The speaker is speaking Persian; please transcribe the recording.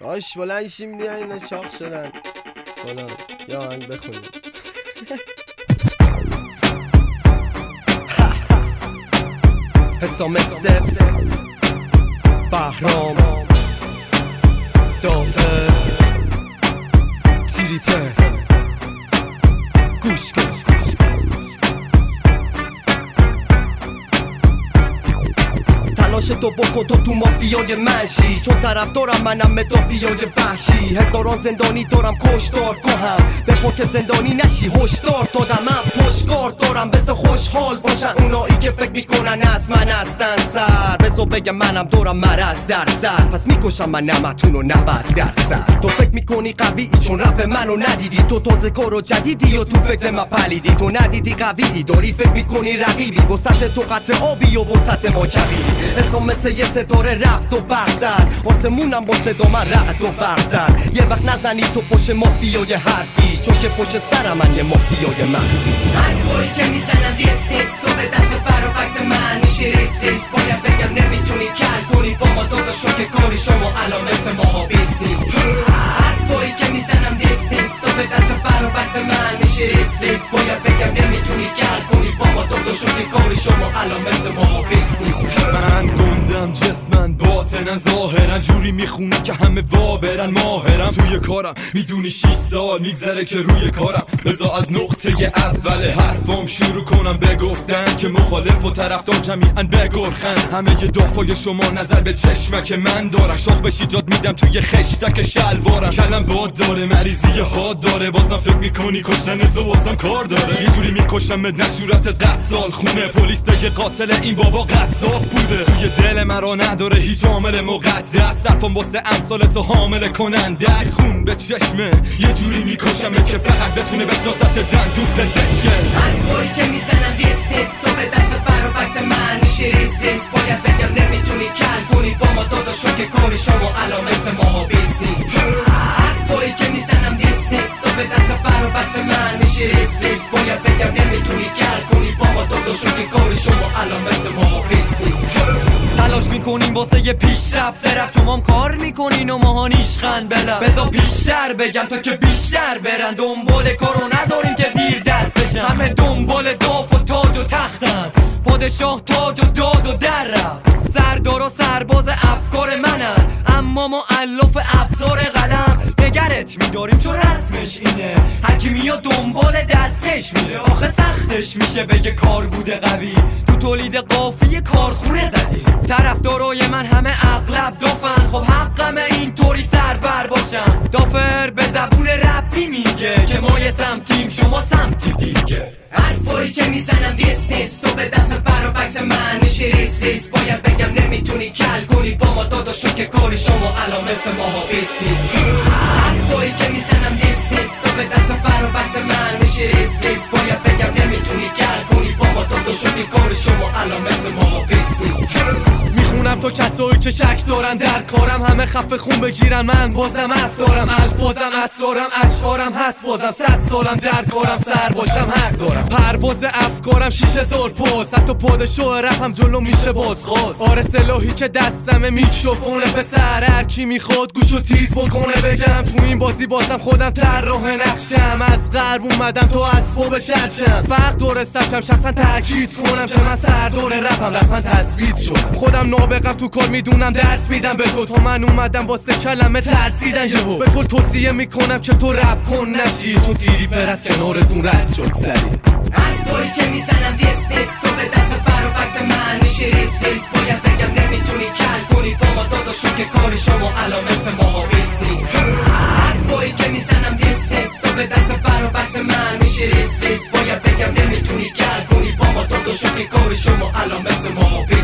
آش بلند شیم بیا اینا شاخ شدن. فلان. یا آهنگ بخونیم حسام استفز بهرام دافر. تلاش تو بکن تو تو مافیای منشی چون طرفدارم منم مدافیای وحشی هزاران زندانی دارم کشدار کهم بخون که زندانی نشی هشدار دادم من پشتکار دارم بس خوشحال باشن اونایی که فکر می‌کنن از من هستن سر بزو بگم منم دارم مرز در سر پس می‌کشم من نمتون و نبد در سر تو فکر می‌کنی قوی چون رپ منو ندیدی تو تازه و جدیدی و تو فکر من پلیدی تو ندیدی قوی داری فکر می‌کنی رقیبی وسط تو قطر آبی و وسط ما کبیری حسام مثل یه ستاره رفت و برزد آسمونم با صدا من رعد و برزد یه وقت نزنی تو پشت مافیای حرفی چون که پشت سرم من یه مافیای مخفی حرفایی که می‌زنم باطنن ظاهرن جوری می‌خونم که همه وا برن ماهرم توی کارم می‌دونی 6 سال میگذره که روی کارم. بزا از نقطه اول حرفم شروع کنم بگفتن که مخالف و طرفدار جمیعا بگرخن همه ی دافای شما نظر به چشمه که من دارم شاخ بشی جاد میدم توی خشتک شلوارم. کلم باد داره مریضی حاد داره. بازم فکر می‌کنی کشتن تو بازم کار داره. یه جوری می‌کشم نشورت قصال خونه. پلیس بگه قاتل این بابا قصاب بوده. توی دل مرا نداره هیچ عامل مقدس. صرفم واسه امثال تو حامل کننده خون به چشمه. یه جوری میکشمه که فقط بتونه بشناست دندون پزشکه. حرفایی که می‌زنم دیست نیست تو به دست برابط من میشی ریس باید بگم نمی‌تونی کل کنی با ما داداشو که کاری شما الان مثل ما بیست نیست. حرفایی که می‌زنم دیست تو به دست برابط من میشی ریس باید بگم نمی‌تونی کل کنی با ما داداشو که کاری شما الان مثل ما بیست نیست تلاش می‌کنیم واسه یه پیشرفت. رفت شما کار می‌کنین و ماها نیشخن بلم بذار بیشتر بگم تا که بیشتر برن. دنبال کارو نداریم که زیر دست بشن. همه دنبال داف و تاج و تختن. پادشاه تاج و داد و در سردار و سرباز افکار منن. اما ما الاف ابزار قلم نگرت میداریم چون رسمش اینه. هرکی میاد دنبال دستش میره. آخه سختش میشه بگه کار بوده قوی. تو تولید قافیه کارخونه زدی طرفدارای من همه اغلب دافن. خب حقمه اینطوری سرور باشم دافر به زبون ربی میگه که ما یه سمتیم شما سمتی دیگه. حرفایی که می‌زنم دیست نیست تو به دست soy که شک دارن در کارم. همه خفه خون بگیرن. من بازم حرف دارم الفاظم اسرارم. اشعارم هست بازم. صد سالم در کارم. سر باشم حق دارم. پرواز افکارم شیش هزار پاس. حتی پادشاه رپ هم جلو میشه بازخواست آره سلاحی که دستم میکروفونه. پسر هر کی می‌خواد گوشو تیز بکنه. بگم تو این بازی بازم خودم طراح نقشم. از غرب اومدم تو اسباب شرشم. فرق دور سبکم. شخصا تاکید کنم که من سردار رپم. رسما تثبیت شدم. خودم نابغم تو کار می‌دونم می‌تونم درس میدم. به تو تا من اومدم واسه کلمه ترسیدن. یهو به کل توصیه می‌کنم که تو رب کن نشی. تو تیری پر از کنارتون رد شد سری. حرفایی که می‌زنم دیست دیست تو به دست برو بکس من شیریز نیست باید بگم نمی‌تونی کل کنی. با ما داداشون که کار شما الان مثل ما بیز نیست. حرفایی که می‌زنم دیست دیست تو به دست برو بکس میشی. شیریز نیست باید بگم نمی‌تونی کل کنی. با ما داداشون که کار شما الان مثل ما بیز